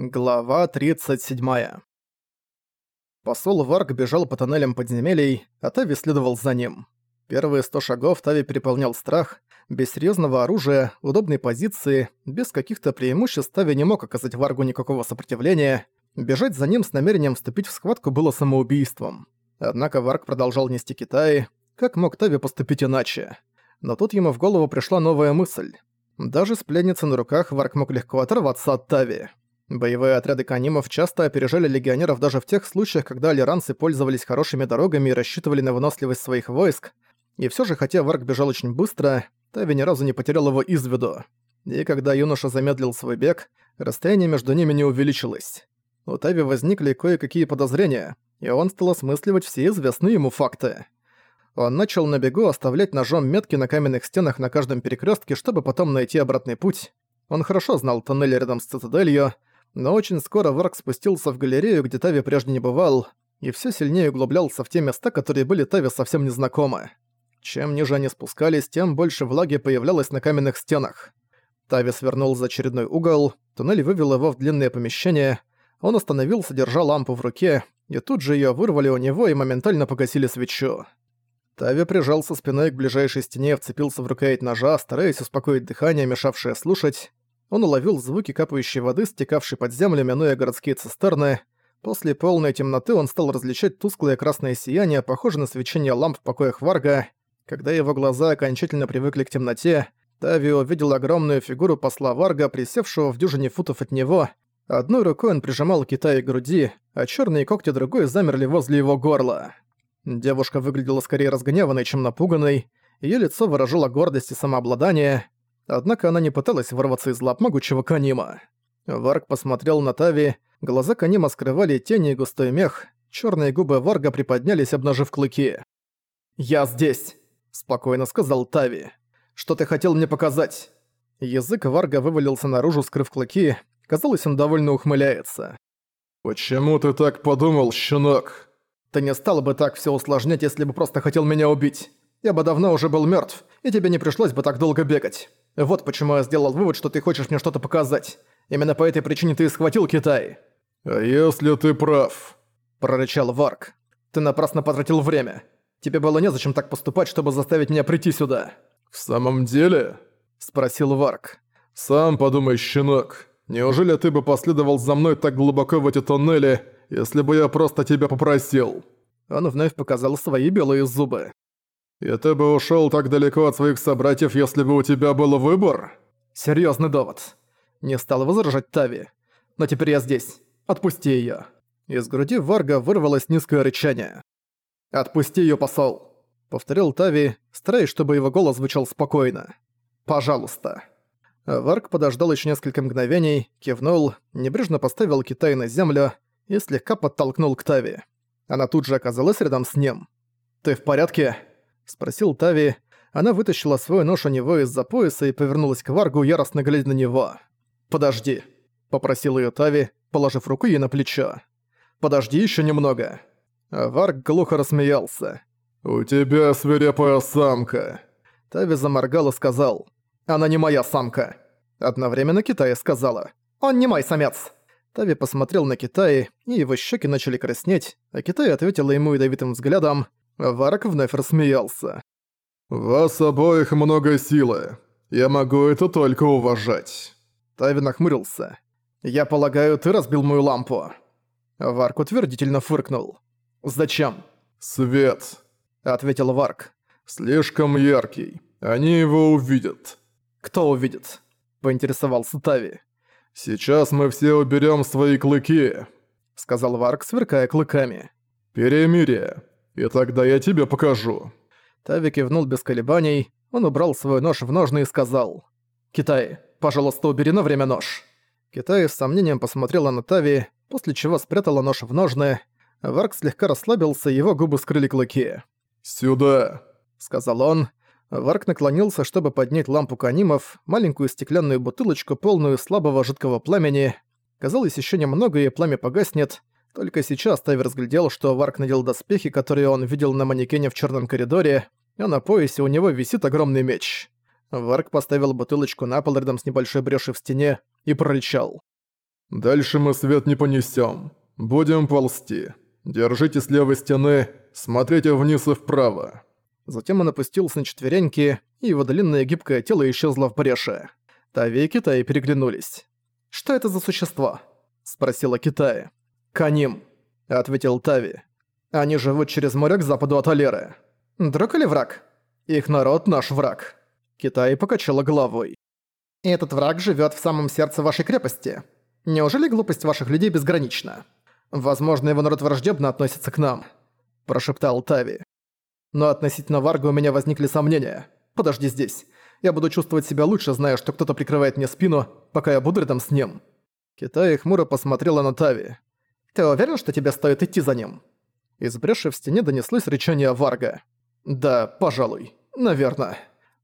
Глава 37. Посол Варк бежал по тоннелям подземелий, а Тави следовал за ним. Первые сто шагов Тави переполнял страх. Без серьезного оружия, удобной позиции, без каких-то преимуществ Тави не мог оказать Варгу никакого сопротивления. Бежать за ним с намерением вступить в схватку было самоубийством. Однако Варк продолжал нести Китай. Как мог Тави поступить иначе? Но тут ему в голову пришла новая мысль. Даже с пленницей на руках Варк мог легко оторваться от Тави. Боевые отряды канимов часто опережали легионеров даже в тех случаях, когда алиранцы пользовались хорошими дорогами и рассчитывали на выносливость своих войск. И все же, хотя Варк бежал очень быстро, Тави ни разу не потерял его из виду. И когда юноша замедлил свой бег, расстояние между ними не увеличилось. У Тави возникли кое-какие подозрения, и он стал осмысливать все известные ему факты. Он начал на бегу оставлять ножом метки на каменных стенах на каждом перекрестке, чтобы потом найти обратный путь. Он хорошо знал тоннель рядом с цитаделью, но очень скоро Варк спустился в галерею, где Тави прежде не бывал, и все сильнее углублялся в те места, которые были Тави совсем незнакомы. Чем ниже они спускались, тем больше влаги появлялось на каменных стенах. Тави свернул за очередной угол, туннель вывел его в длинное помещение, он остановился, держа лампу в руке, и тут же ее вырвали у него и моментально погасили свечу. Тави прижался спиной к ближайшей стене и вцепился в рукоять ножа, стараясь успокоить дыхание, мешавшее слушать. Он уловил звуки капающей воды, стекавшей под землю, минуя городские цистерны. После полной темноты он стал различать тусклое красное сияние, похожее на свечение ламп в покоях Варга. Когда его глаза окончательно привыкли к темноте, Тави увидел огромную фигуру посла Варга, присевшего в дюжине футов от него. Одной рукой он прижимал Китай к груди, а черные когти другой замерли возле его горла. Девушка выглядела скорее разгневанной, чем напуганной. Ее лицо выражало гордость и самообладание. Однако она не пыталась вырваться из лап могучего Канима. Варг посмотрел на Тави, глаза Канима скрывали тени и густой мех, черные губы Варга приподнялись, обнажив клыки. «Я здесь», — спокойно сказал Тави. «Что ты хотел мне показать?» Язык Варга вывалился наружу, скрыв клыки. Казалось, он довольно ухмыляется. «Почему ты так подумал, щенок?» «Ты не стал бы так все усложнять, если бы просто хотел меня убить. Я бы давно уже был мертв, и тебе не пришлось бы так долго бегать. Вот почему я сделал вывод, что ты хочешь мне что-то показать. Именно по этой причине ты и схватил Китай». «А если ты прав?» – прорычал Варк. «Ты напрасно потратил время. Тебе было незачем так поступать, чтобы заставить меня прийти сюда». «В самом деле?» – спросил Варк. «Сам подумай, щенок. Неужели ты бы последовал за мной так глубоко в эти тоннели, если бы я просто тебя попросил?» Он вновь показал свои белые зубы. «И ты бы ушёл так далеко от своих собратьев, если бы у тебя был выбор?» Серьёзный довод. Не стал возражать Тави. «Но теперь я здесь. Отпусти её». Из груди Варга вырвалось низкое рычание. «Отпусти её, посол!» — повторил Тави, стараясь, чтобы его голос звучал спокойно. «Пожалуйста». Варг подождал ещё несколько мгновений, кивнул, небрежно поставил Китай на землю и слегка подтолкнул к Тави. Она тут же оказалась рядом с ним. «Ты в порядке?» Спросил Тави. Она вытащила свой нож у него из-за пояса и повернулась к Варгу, яростно глядя на него. «Подожди», — попросил её Тави, положив руку ей на плечо. «Подожди ещё немного». А Варг глухо рассмеялся. «У тебя свирепая самка». Тави заморгал и сказал. «Она не моя самка». Одновременно Китая сказала. «Он не мой самец». Тави посмотрел на Китая, и его щеки начали краснеть, а Китай ответила ему ядовитым взглядом, Варк вновь рассмеялся. «Вас обоих много силы. Я могу это только уважать». Тави нахмурился. «Я полагаю, ты разбил мою лампу?» Варк утвердительно фыркнул. «Зачем?» «Свет», — ответил Варк. «Слишком яркий. Они его увидят». «Кто увидит?» — поинтересовался Тави. «Сейчас мы все уберем свои клыки», — сказал Варк, сверкая клыками. «Перемирие. И тогда я тебе покажу». Тави кивнул без колебаний, он убрал свой нож в ножны и сказал. «Китай, пожалуйста, убери на время нож». Китай с сомнением посмотрела на Тави, после чего спрятала нож в ножны. Варк слегка расслабился, его губы скрыли клыки. «Сюда», — сказал он. Варк наклонился, чтобы поднять лампу канимов, маленькую стеклянную бутылочку, полную слабого жидкого пламени. Казалось, еще немного, и пламя погаснет. Только сейчас Тави разглядел, что Варк надел доспехи, которые он видел на манекене в черном коридоре, а на поясе у него висит огромный меч. Варк поставил бутылочку на пол рядом с небольшой брешью в стене и прорычал. Дальше мы свет не понесем. Будем ползти. Держите с левой стены, смотрите вниз и вправо». Затем он опустился на четвереньки, и его длинное гибкое тело исчезло в бреше. Тави и Китай переглянулись. «Что это за существо?» – спросила Китай. «Каним», – ответил Тави. «Они живут через море к западу от Алеры. Друг или враг? Их народ – наш враг». Китай покачала головой. «Этот враг живет в самом сердце вашей крепости. Неужели глупость ваших людей безгранична? Возможно, его народ враждебно относится к нам», – прошептал Тави. «Но относительно Варга у меня возникли сомнения. Подожди здесь. Я буду чувствовать себя лучше, зная, что кто-то прикрывает мне спину, пока я буду рядом с ним». Китай хмуро посмотрела на Тави. «Ты уверен, что тебе стоит идти за ним?» Из бреши в стене донеслось рычание Варга. «Да, пожалуй. Наверное».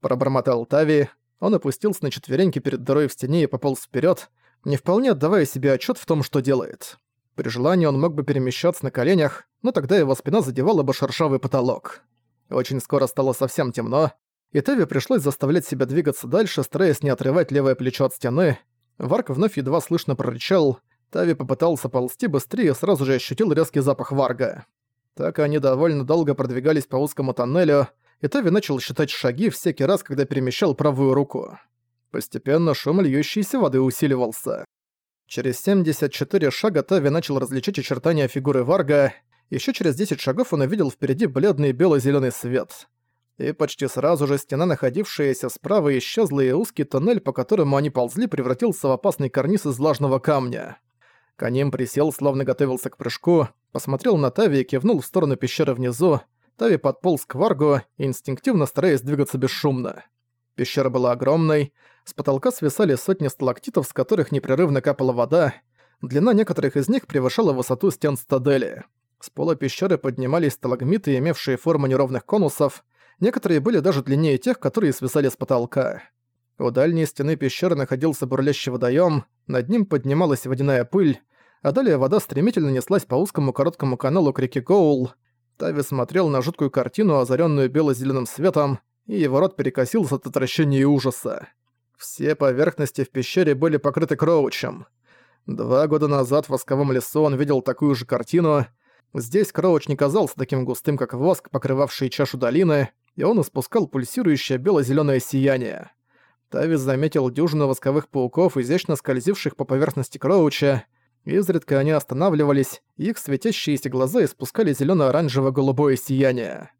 Пробормотал Тави. Он опустился на четвереньки перед дырой в стене и пополз вперед, не вполне отдавая себе отчет в том, что делает. При желании он мог бы перемещаться на коленях, но тогда его спина задевала бы шершавый потолок. Очень скоро стало совсем темно, и Теви пришлось заставлять себя двигаться дальше, стараясь не отрывать левое плечо от стены. Варк вновь едва слышно прорычал. Тави попытался ползти быстрее и сразу же ощутил резкий запах Варга. Так они довольно долго продвигались по узкому тоннелю, и Тави начал считать шаги всякий раз, когда перемещал правую руку. Постепенно шум льющейся воды усиливался. Через 74 шага Тави начал различить очертания фигуры Варга, еще через 10 шагов он увидел впереди бледный бело-зеленый свет и почти сразу же стена, находившаяся справа, исчезла, и узкий тоннель, по которому они ползли, превратился в опасный карниз из влажного камня. Каним присел, словно готовился к прыжку, посмотрел на Тави и кивнул в сторону пещеры внизу. Тави подполз к Варгу, инстинктивно стараясь двигаться бесшумно. Пещера была огромной, с потолка свисали сотни сталактитов, с которых непрерывно капала вода, длина некоторых из них превышала высоту стен стадели. С пола пещеры поднимались сталагмиты, имевшие форму неровных конусов, Некоторые были даже длиннее тех, которые свисали с потолка. У дальней стены пещеры находился бурлящий водоем, над ним поднималась водяная пыль, а далее вода стремительно неслась по узкому короткому каналу к реке Гоул. Тави смотрел на жуткую картину, озаренную бело-зеленым светом, и его рот перекосился от отвращения и ужаса. Все поверхности в пещере были покрыты кроучем. Два года назад в восковом лесу он видел такую же картину. Здесь кроуч не казался таким густым, как воск, покрывавший чашу долины, и он испускал пульсирующее бело-зелёное сияние. Тавис заметил дюжину восковых пауков, изящно скользивших по поверхности Кроуча. Изредка они останавливались, их светящиеся глаза испускали зелёно-оранжево-голубое сияние.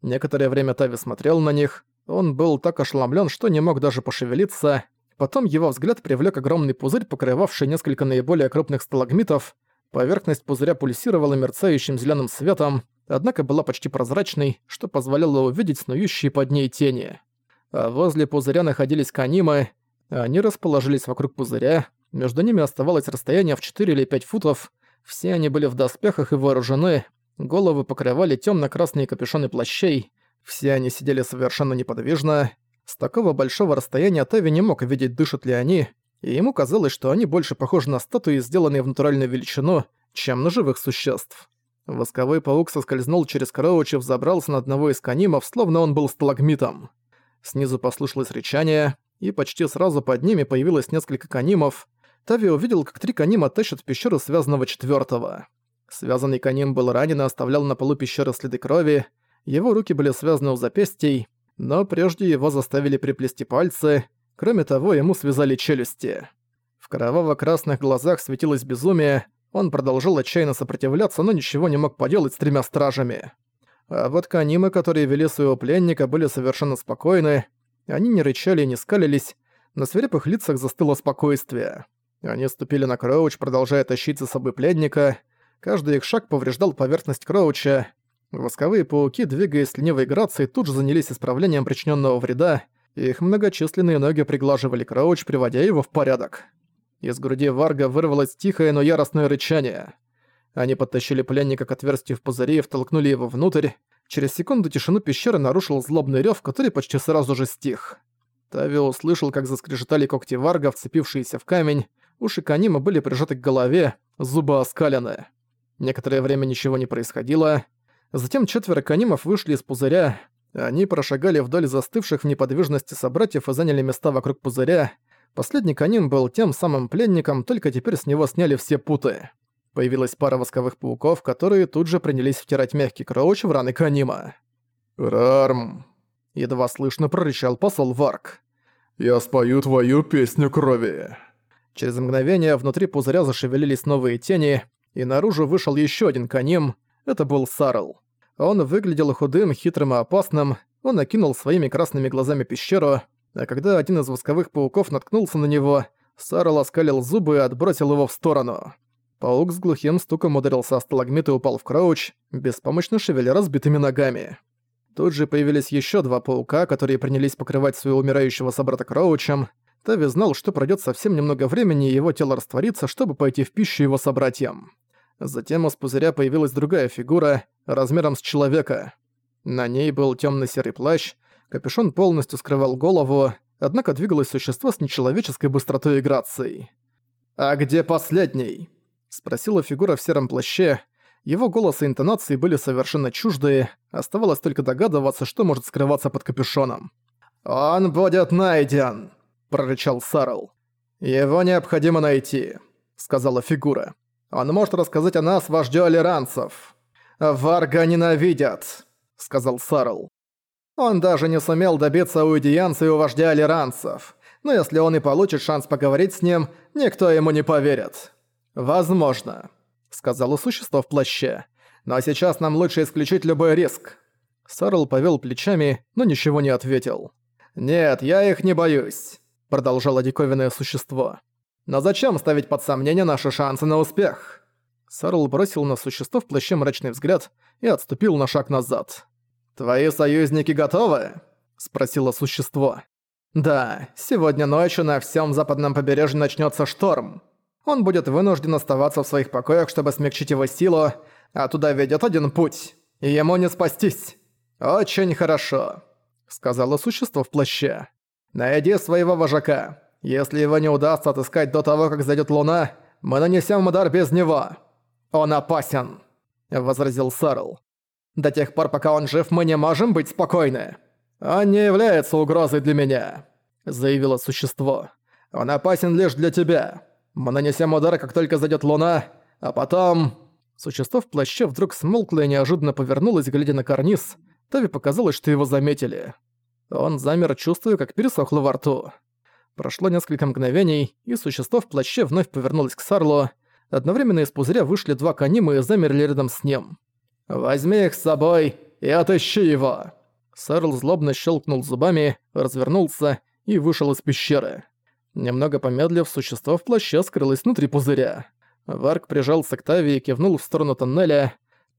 Некоторое время Тави смотрел на них. Он был так ошеломлен, что не мог даже пошевелиться. Потом его взгляд привлек огромный пузырь, покрывавший несколько наиболее крупных сталагмитов. Поверхность пузыря пульсировала мерцающим зеленым светом, однако была почти прозрачной, что позволяло увидеть снующие под ней тени. А возле пузыря находились канимы, они расположились вокруг пузыря, между ними оставалось расстояние в 4 или 5 футов, все они были в доспехах и вооружены, головы покрывали темно-красные капюшоны плащей, все они сидели совершенно неподвижно. С такого большого расстояния Тави не мог видеть, дышат ли они, и ему казалось, что они больше похожи на статуи, сделанные в натуральную величину, чем на живых существ. Восковой паук соскользнул через Кроуча, взобрался на одного из канимов, словно он был сталагмитом. Снизу послышалось рычание, и почти сразу под ними появилось несколько канимов. Тави увидел, как три канима тащат в пещеру связанного четвертого. Связанный каним был ранен и оставлял на полу пещеры следы крови, его руки были связаны у запястий, но прежде его заставили приплести пальцы, кроме того, ему связали челюсти. В кроваво-красных глазах светилось безумие, он продолжил отчаянно сопротивляться, но ничего не мог поделать с тремя стражами. А вот канимы, которые вели своего пленника, были совершенно спокойны. Они не рычали и не скалились. На свирепых лицах застыло спокойствие. Они ступили на Кроуч, продолжая тащить за собой пленника. Каждый их шаг повреждал поверхность Кроуча. Восковые пауки, двигаясь ленивой грацией, тут же занялись исправлением причиненного вреда. Их многочисленные ноги приглаживали Кроуч, приводя его в порядок. Из груди Варга вырвалось тихое, но яростное рычание. Они подтащили пленника к отверстию в пузыре и втолкнули его внутрь. Через секунду тишину пещеры нарушил злобный рёв, который почти сразу же стих. Тави услышал, как заскрежетали когти Варга, вцепившиеся в камень. Уши Канима были прижаты к голове, зубы оскалены. Некоторое время ничего не происходило. Затем четверо Канимов вышли из пузыря. Они прошагали вдоль застывших в неподвижности собратьев и заняли места вокруг пузыря. Последний каним был тем самым пленником, только теперь с него сняли все путы. Появилась пара восковых пауков, которые тут же принялись втирать мягкий кроуч в раны канима. «Рарм!» — едва слышно прорычал посол Варк. «Я спою твою песню крови!» Через мгновение внутри пузыря зашевелились новые тени, и наружу вышел еще один каним. Это был Сарл. Он выглядел худым, хитрым и опасным, он окинул своими красными глазами пещеру, а когда один из восковых пауков наткнулся на него, Сарл оскалил зубы и отбросил его в сторону. Паук с глухим стуком ударился о сталагмит и упал в крауч, беспомощно шевеля разбитыми ногами. Тут же появились еще два паука, которые принялись покрывать своего умирающего собрата Кроучем. Тави знал, что пройдет совсем немного времени, и его тело растворится, чтобы пойти в пищу его собратьям. Затем из пузыря появилась другая фигура, размером с человека. На ней был темно серый плащ, капюшон полностью скрывал голову, однако двигалось существо с нечеловеческой быстротой и грацией. «А где последний?» — спросила фигура в сером плаще. Его голос и интонации были совершенно чуждые, оставалось только догадываться, что может скрываться под капюшоном. «Он будет найден!» — прорычал Сарл. «Его необходимо найти», — сказала фигура. Он может рассказать о нас вождю алиранцев. Варга ненавидят», — сказал Сарл. «Он даже не сумел добиться аудиенции у вождя алиранцев. Но если он и получит шанс поговорить с ним, никто ему не поверит». «Возможно», — сказала существо в плаще. «Но сейчас нам лучше исключить любой риск». Сарл повел плечами, но ничего не ответил. «Нет, я их не боюсь», — продолжало диковинное существо. Но зачем ставить под сомнение наши шансы на успех? Сарл бросил на существо в плаще мрачный взгляд и отступил на шаг назад. «Твои союзники готовы?» – спросило существо. «Да, сегодня ночью на всем западном побережье начнется шторм. Он будет вынужден оставаться в своих покоях, чтобы смягчить его силу, а туда ведет один путь, и ему не спастись. Очень хорошо», – сказала существо в плаще. «Найди своего вожака. Если его не удастся отыскать до того, как зайдет луна, мы нанесем удар без него. Он опасен», — возразил Сарл. «До тех пор, пока он жив, мы не можем быть спокойны. Он не является угрозой для меня», — заявило существо. «Он опасен лишь для тебя. Мы нанесем удар, как только зайдет луна, а потом...» Существо в плаще вдруг смолкло и неожиданно повернулось, глядя на карниз. Тави показалось, что его заметили. Он замер, чувствуя, как пересохло во рту. Прошло несколько мгновений, и существо в плаще вновь повернулось к Сарлу. Одновременно из пузыря вышли два канима и замерли рядом с ним. «Возьми их с собой и отыщи его!» Сарл злобно щелкнул зубами, развернулся и вышел из пещеры. Немного помедлив, существо в плаще скрылось внутри пузыря. Варк прижался к Тави и кивнул в сторону тоннеля.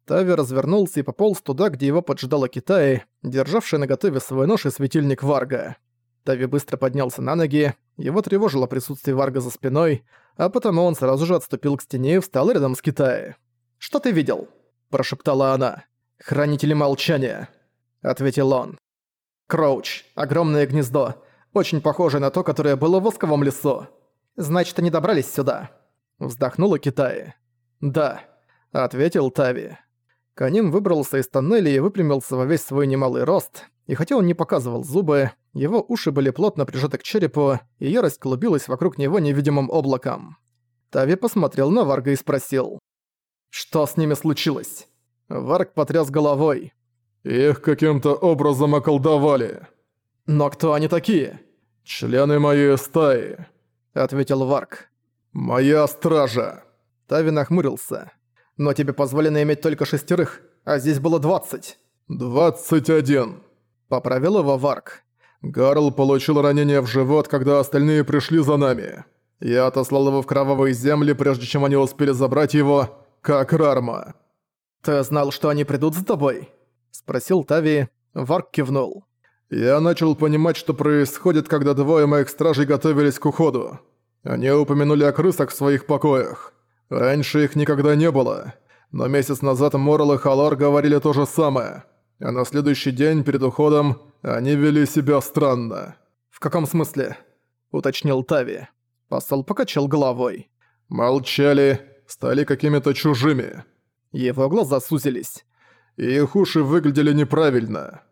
Тави развернулся и пополз туда, где его поджидала Китай, державшая наготове свой нож и светильник Варга. Тави быстро поднялся на ноги, его тревожило присутствие Варга за спиной, а потому он сразу же отступил к стене и встал рядом с Китаей. «Что ты видел?» – прошептала она. «Хранители молчания», – ответил он. «Кроуч, огромное гнездо, очень похожее на то, которое было в восковом лесу. Значит, они добрались сюда», – вздохнула Китай. «Да», – ответил Тави. Каним выбрался из тоннеля и выпрямился во весь свой немалый рост, и хотя он не показывал зубы, его уши были плотно прижаты к черепу, и ярость клубилась вокруг него невидимым облаком. Тави посмотрел на Варга и спросил. «Что с ними случилось?» Варг потряс головой. «Их каким-то образом околдовали». «Но кто они такие?» «Члены моей стаи», — ответил Варг. «Моя стража». Тави нахмурился. «Но тебе позволено иметь только шестерых, а здесь было двадцать». «Двадцать один», — поправил его Варг. Гарл получил ранение в живот, когда остальные пришли за нами. Я отослал его в кровавые земли, прежде чем они успели забрать его, как Рарма. «Ты знал, что они придут за тобой?» – спросил Тави. Варк кивнул. «Я начал понимать, что происходит, когда двое моих стражей готовились к уходу. Они упомянули о крысах в своих покоях. Раньше их никогда не было. Но месяц назад Морал и Халар говорили то же самое. А на следующий день, перед уходом, они вели себя странно. «В каком смысле?» – уточнил Тави. Посол покачал головой. «Молчали, стали какими-то чужими». Его глаза сузились. И их уши выглядели неправильно.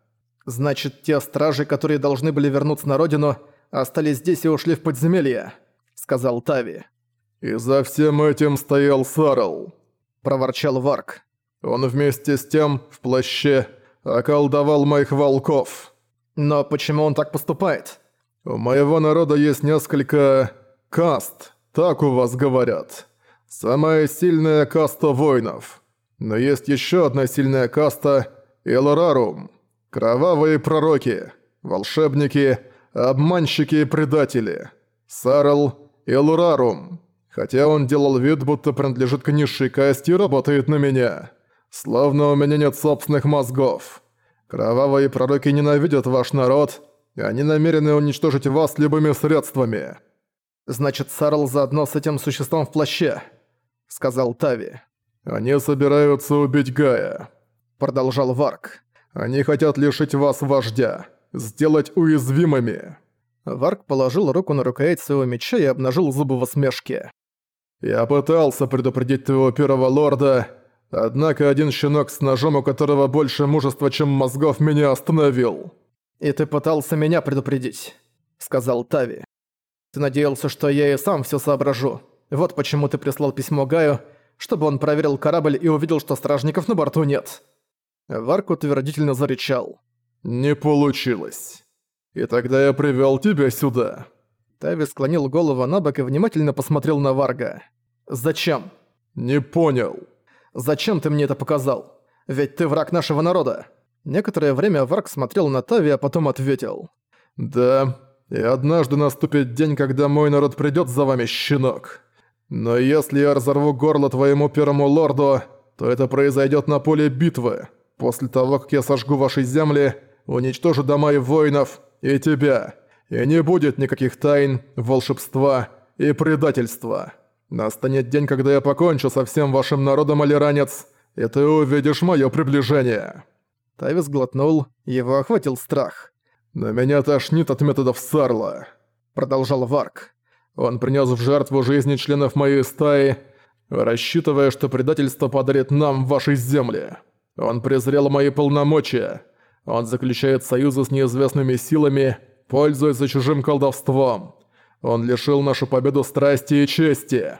«Значит, те стражи, которые должны были вернуться на родину, остались здесь и ушли в подземелье», — сказал Тави. «И за всем этим стоял Сарл», — проворчал Варк. «Он вместе с тем, в плаще, околдовал моих волков». «Но почему он так поступает?» «У моего народа есть несколько... каст, так у вас говорят. Самая сильная каста воинов. Но есть еще одна сильная каста — Элорарум. Кровавые пророки, волшебники, обманщики и предатели. Сарл и Лурарум. Хотя он делал вид, будто принадлежит к низшей касте и работает на меня. Словно у меня нет собственных мозгов. Кровавые пророки ненавидят ваш народ, и они намерены уничтожить вас любыми средствами. «Значит, Сарл заодно с этим существом в плаще», — сказал Тави. «Они собираются убить Гая», — продолжал Варк. Они хотят лишить вас вождя, сделать уязвимыми». Варк положил руку на рукоять своего меча и обнажил зубы в усмешке. «Я пытался предупредить твоего первого лорда, однако один щенок с ножом, у которого больше мужества, чем мозгов, меня остановил». «И ты пытался меня предупредить», — сказал Тави. «Ты надеялся, что я и сам все соображу. Вот почему ты прислал письмо Гаю, чтобы он проверил корабль и увидел, что стражников на борту нет». Варк утвердительно зарычал. «Не получилось. И тогда я привёл тебя сюда». Тави склонил голову на бок и внимательно посмотрел на Варга. «Зачем?» «Не понял». «Зачем ты мне это показал? Ведь ты враг нашего народа». Некоторое время Варг смотрел на Тави, а потом ответил. «Да, и однажды наступит день, когда мой народ придёт за вами, щенок. Но если я разорву горло твоему первому лорду, то это произойдёт на поле битвы. После того, как я сожгу ваши земли, уничтожу дома и воинов, и тебя. И не будет никаких тайн, волшебства и предательства. Настанет день, когда я покончу со всем вашим народом, алиранец, и ты увидишь моё приближение». Тавис глотнул, его охватил страх. «Но меня тошнит от методов Сарла», — продолжал Варк. «Он принёс в жертву жизни членов моей стаи, рассчитывая, что предательство подарит нам ваши земли». Он презрел мои полномочия. Он заключает союзы с неизвестными силами, пользуется чужим колдовством. Он лишил нашу победу страсти и чести».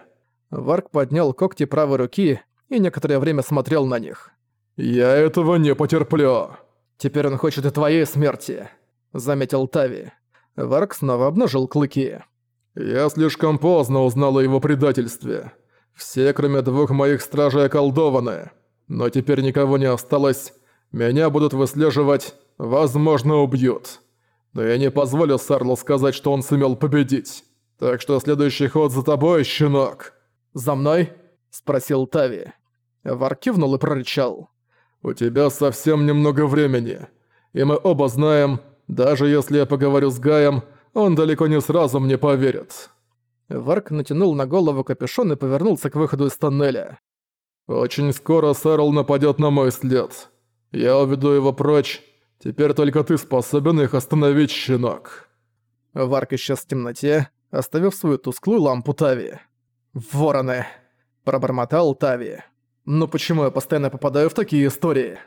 Варк поднял когти правой руки и некоторое время смотрел на них. «Я этого не потерплю». «Теперь он хочет и твоей смерти», — заметил Тави. Варк снова обнажил клыки. «Я слишком поздно узнал о его предательстве. Все, кроме двух моих стражей, околдованы. Но теперь никого не осталось. Меня будут выслеживать, возможно, убьют. Но я не позволю Сарлу сказать, что он сумел победить. Так что следующий ход за тобой, щенок». «За мной?» – спросил Тави. Вар кивнул и прорычал. «У тебя совсем немного времени. И мы оба знаем, даже если я поговорю с Гаем, он далеко не сразу мне поверит». Варк натянул на голову капюшон и повернулся к выходу из тоннеля. «Очень скоро Сэрл нападет на мой след. Я уведу его прочь. Теперь только ты способен их остановить, щенок». Варк исчез в темноте, оставив свою тусклую лампу Тави. «Вороны!» – пробормотал Тави. «Ну почему я постоянно попадаю в такие истории?»